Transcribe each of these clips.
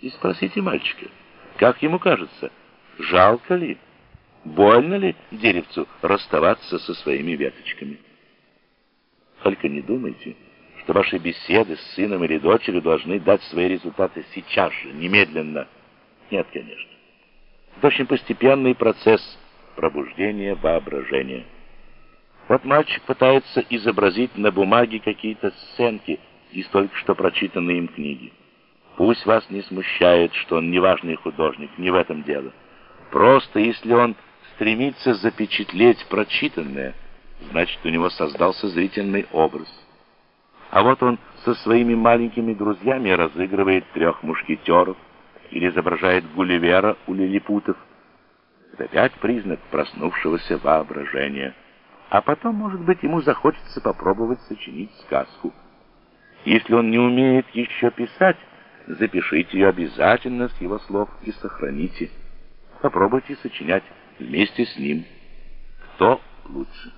и спросите мальчика, как ему кажется, жалко ли, больно ли деревцу расставаться со своими веточками. Только не думайте, что ваши беседы с сыном или дочерью должны дать свои результаты сейчас же, немедленно. Нет, конечно. Это очень постепенный процесс пробуждения воображения. Вот мальчик пытается изобразить на бумаге какие-то сценки из только что прочитанной им книги. Пусть вас не смущает, что он неважный художник, не в этом дело. Просто если он стремится запечатлеть прочитанное, значит, у него создался зрительный образ. А вот он со своими маленькими друзьями разыгрывает трех мушкетеров или изображает Гулливера у лилипутов. Это опять признак проснувшегося воображения. А потом, может быть, ему захочется попробовать сочинить сказку. Если он не умеет еще писать, запишите ее обязательно с его слов и сохраните. Попробуйте сочинять вместе с ним. Кто лучше?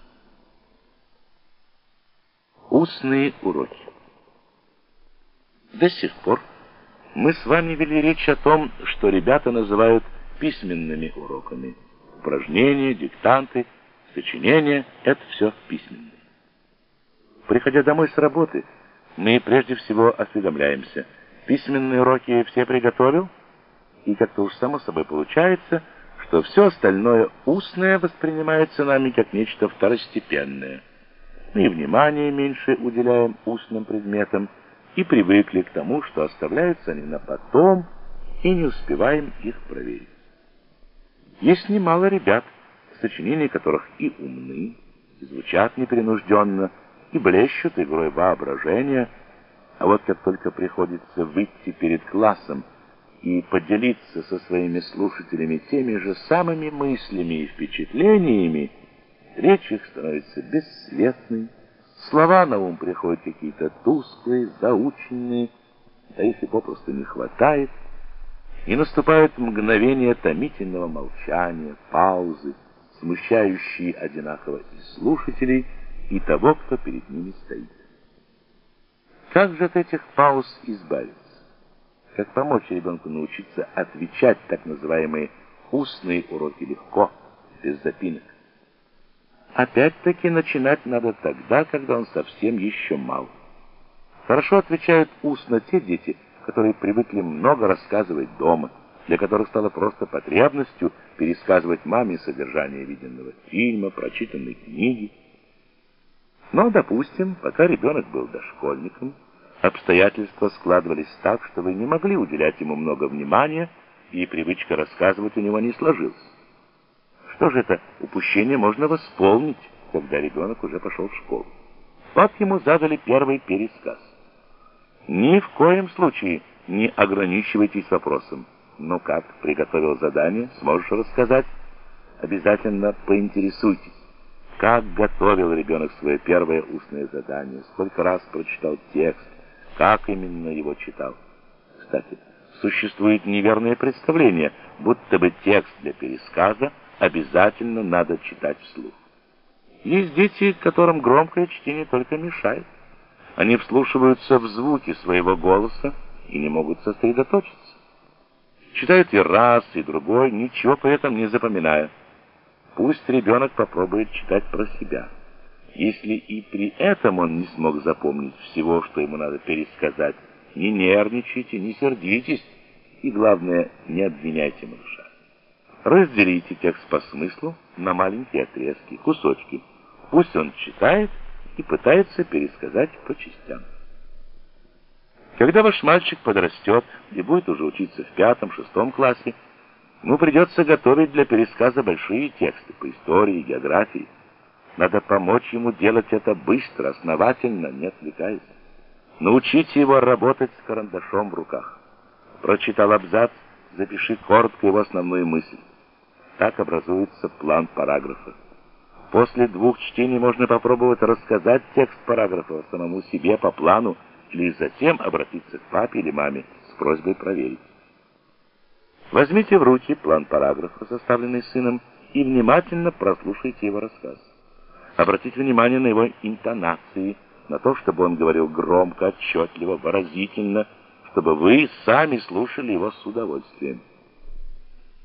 Устные уроки. До сих пор мы с вами вели речь о том, что ребята называют письменными уроками. Упражнения, диктанты, сочинения — это все письменные. Приходя домой с работы, мы прежде всего осведомляемся, письменные уроки все приготовил? И как-то уж само собой получается, что все остальное устное воспринимается нами как нечто второстепенное. Мы внимание меньше уделяем устным предметам, и привыкли к тому, что оставляются они на потом, и не успеваем их проверить. Есть немало ребят, сочинения которых и умны, и звучат непринужденно, и блещут игрой воображения, а вот как только приходится выйти перед классом и поделиться со своими слушателями теми же самыми мыслями и впечатлениями, речь их становится бесцветной, слова на ум приходят какие-то тусклые, заученные, да их и попросту не хватает, и наступает мгновение томительного молчания, паузы, смущающие одинаково и слушателей, и того, кто перед ними стоит. Как же от этих пауз избавиться? Как помочь ребенку научиться отвечать так называемые устные уроки легко, без запинок? Опять-таки начинать надо тогда, когда он совсем еще мал. Хорошо отвечают устно те дети, которые привыкли много рассказывать дома, для которых стало просто потребностью пересказывать маме содержание виденного фильма, прочитанной книги. Но, допустим, пока ребенок был дошкольником, обстоятельства складывались так, что вы не могли уделять ему много внимания, и привычка рассказывать у него не сложилась. Что же это упущение можно восполнить, когда ребенок уже пошел в школу? Вот ему задали первый пересказ. Ни в коем случае не ограничивайтесь вопросом. Ну как, приготовил задание, сможешь рассказать? Обязательно поинтересуйтесь. Как готовил ребенок свое первое устное задание, сколько раз прочитал текст, как именно его читал. Кстати, существует неверное представление, будто бы текст для пересказа обязательно надо читать вслух. Есть дети, которым громкое чтение только мешает. Они вслушиваются в звуки своего голоса и не могут сосредоточиться. Читают и раз, и другой, ничего при этом не запоминая. Пусть ребенок попробует читать про себя. Если и при этом он не смог запомнить всего, что ему надо пересказать, не нервничайте, не сердитесь и, главное, не обвиняйте малыша. Разделите текст по смыслу на маленькие отрезки, кусочки. Пусть он читает и пытается пересказать по частям. Когда ваш мальчик подрастет и будет уже учиться в пятом-шестом классе, ему придется готовить для пересказа большие тексты по истории географии. Надо помочь ему делать это быстро, основательно, не отвлекаясь. Научите его работать с карандашом в руках. Прочитал абзац, запиши коротко его основную мысль. Так образуется план параграфа. После двух чтений можно попробовать рассказать текст параграфа самому себе по плану, или затем обратиться к папе или маме с просьбой проверить. Возьмите в руки план параграфа, составленный сыном, и внимательно прослушайте его рассказ. Обратите внимание на его интонации, на то, чтобы он говорил громко, отчетливо, выразительно, чтобы вы сами слушали его с удовольствием.